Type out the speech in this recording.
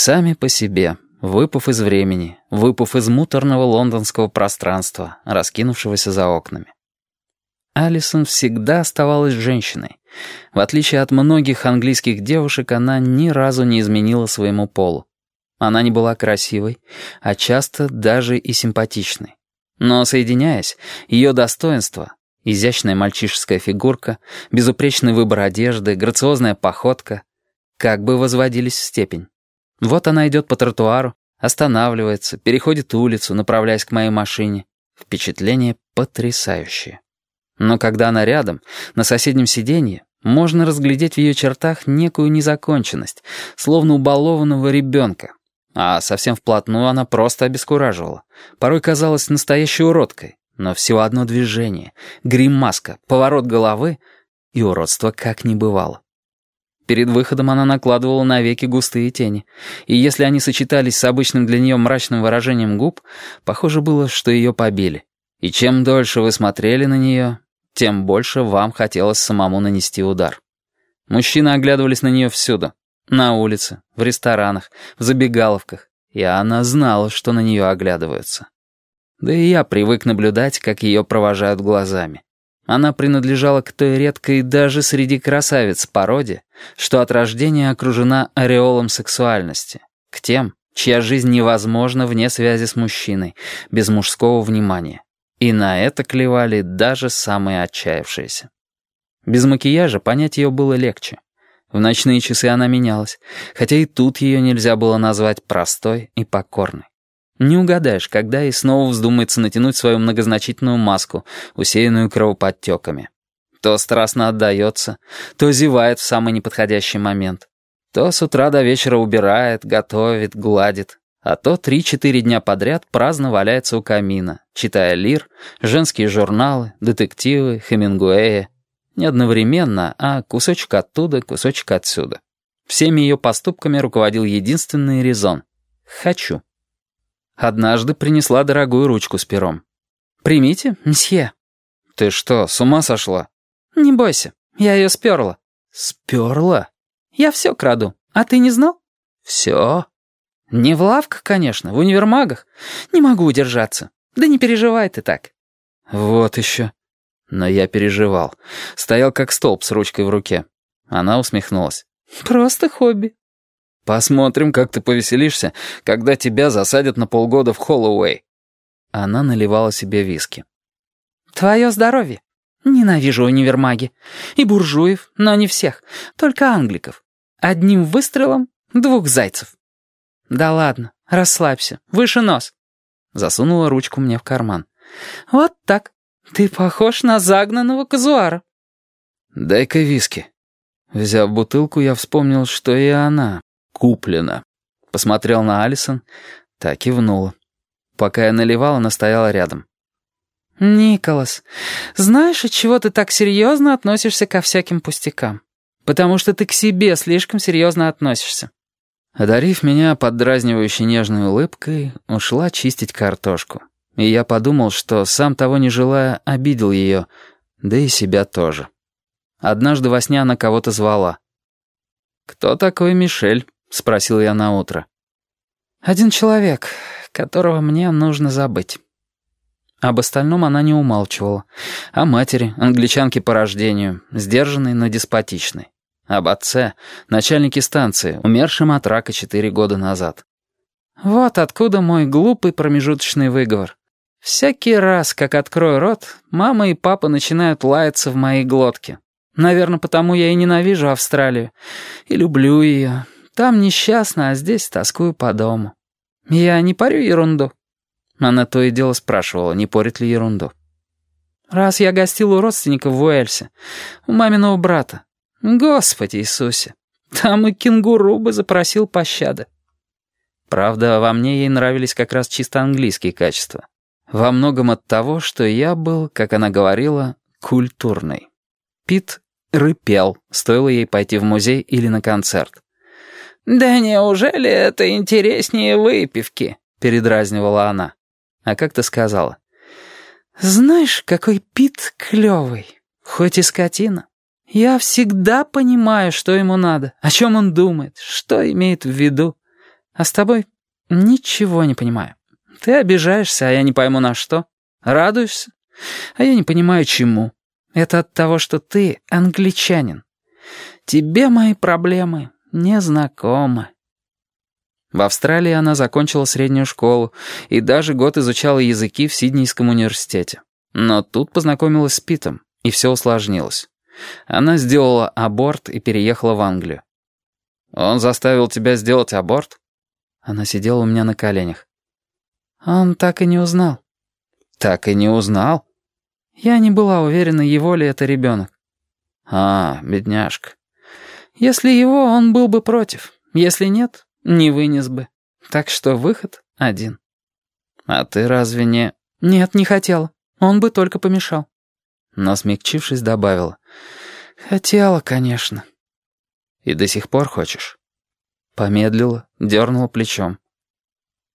Сами по себе, выпав из времени, выпав из муторного лондонского пространства, раскинувшегося за окнами. Алисон всегда оставалась женщиной. В отличие от многих английских девушек, она ни разу не изменила своему полу. Она не была красивой, а часто даже и симпатичной. Но, соединяясь, ее достоинства — изящная мальчишеская фигурка, безупречный выбор одежды, грациозная походка — как бы возводились в степень. Вот она идет по тротуару, останавливается, переходит улицу, направляясь к моей машине. Впечатление потрясающее. Но когда она рядом, на соседнем сиденье, можно разглядеть в ее чертах некую незаконченность, словно у балованного ребенка. А совсем вплотную она просто обескураживала. Порой казалась настоящей уродкой. Но всего одно движение, гримаска, поворот головы, и уродство как не бывало. Перед выходом она накладывала на веки густые тени, и если они сочетались с обычным для нее мрачным выражением губ, похоже было, что ее побили. И чем дольше вы смотрели на нее, тем больше вам хотелось самому нанести удар. Мужчины оглядывались на нее всюду. На улице, в ресторанах, в забегаловках. И она знала, что на нее оглядываются. Да и я привык наблюдать, как ее провожают глазами. Она принадлежала к той редкой даже среди красавиц породе, что от рождения окружена ореолом сексуальности, к тем, чья жизнь невозможна вне связи с мужчиной, без мужского внимания. И на это клевали даже самые отчаявшиеся. Без макияжа понять ее было легче. В ночные часы она менялась, хотя и тут ее нельзя было назвать простой и покорной. Не угадаешь, когда ей снова вздумается натянуть свою многозначительную маску, усеянную кровоподтеками. То страстно отдается, то зевает в самый неподходящий момент. То с утра до вечера убирает, готовит, гладит, а то три-четыре дня подряд праздно валяется у камина, читая лир, женские журналы, детективы, Хемингуэя. Не одновременно, а кусочек оттуда, кусочек отсюда. Всеми ее поступками руководил единственный резон — «хочу». Однажды принесла дорогую ручку с пером. «Примите, мсье». «Ты что, с ума сошла?» «Не бойся, я ее сперла». «Сперла?» «Я все краду. А ты не знал?» «Все?» «Не в лавках, конечно, в универмагах. Не могу удержаться. Да не переживай ты так». «Вот еще». Но я переживал. Стоял как столб с ручкой в руке. Она усмехнулась. «Просто хобби». «Посмотрим, как ты повеселишься, когда тебя засадят на полгода в Холлоуэй». Она наливала себе виски. «Твое здоровье. Ненавижу универмаги. И буржуев, но не всех. Только англиков. Одним выстрелом двух зайцев». «Да ладно, расслабься. Выше нос». Засунула ручку мне в карман. «Вот так. Ты похож на загнанного казуара». «Дай-ка виски». Взяв бутылку, я вспомнил, что и она куплена. Посмотрел на Алисон, так и внула. Пока я наливал, она стояла рядом. «Николас, знаешь, от чего ты так серьезно относишься ко всяким пустякам? Потому что ты к себе слишком серьезно относишься». Одарив меня поддразнивающей нежной улыбкой, ушла чистить картошку. И я подумал, что, сам того не желая, обидел ее, да и себя тоже. Однажды во сне она кого-то звала. «Кто такой Мишель?» — спросил я на утро. «Один человек, которого мне нужно забыть». Об остальном она не умалчивала. О матери, англичанке по рождению, сдержанной, но деспотичной. Об отце, начальнике станции, умершем от рака четыре года назад. Вот откуда мой глупый промежуточный выговор. Всякий раз, как открою рот, мама и папа начинают лаяться в моей глотке. Наверное, потому я и ненавижу Австралию. И люблю ее. Там несчастно, а здесь тоскую по дому. Я не парю ерунду. Она то и дело спрашивала, не порит ли ерунду. Раз я гостил у родственников в Уэльсе, у маминого брата. Господи Иисусе, там и кенгуру бы запросил пощады. Правда, во мне ей нравились как раз чисто английские качества. Во многом от того, что я был, как она говорила, культурный. Пит рыпел, стоило ей пойти в музей или на концерт. «Да неужели это интереснее выпивки?» — передразнивала она. А как ты сказала? «Знаешь, какой Пит клёвый, хоть и скотина. Я всегда понимаю, что ему надо, о чем он думает, что имеет в виду. А с тобой ничего не понимаю. Ты обижаешься, а я не пойму на что. Радуешься, а я не понимаю чему. Это от того, что ты англичанин. Тебе мои проблемы незнакомы. В Австралии она закончила среднюю школу и даже год изучала языки в Сиднейском университете. Но тут познакомилась с Питом, и все усложнилось. Она сделала аборт и переехала в Англию. «Он заставил тебя сделать аборт?» Она сидела у меня на коленях. «Он так и не узнал». «Так и не узнал?» Я не была уверена, его ли это ребенок. «А, бедняжка». «Если его, он был бы против. Если нет, не вынес бы. Так что выход один». «А ты разве не...» «Нет, не хотела. Он бы только помешал». Но, смягчившись, добавила. «Хотела, конечно». «И до сих пор хочешь?» Помедлила, дернула плечом.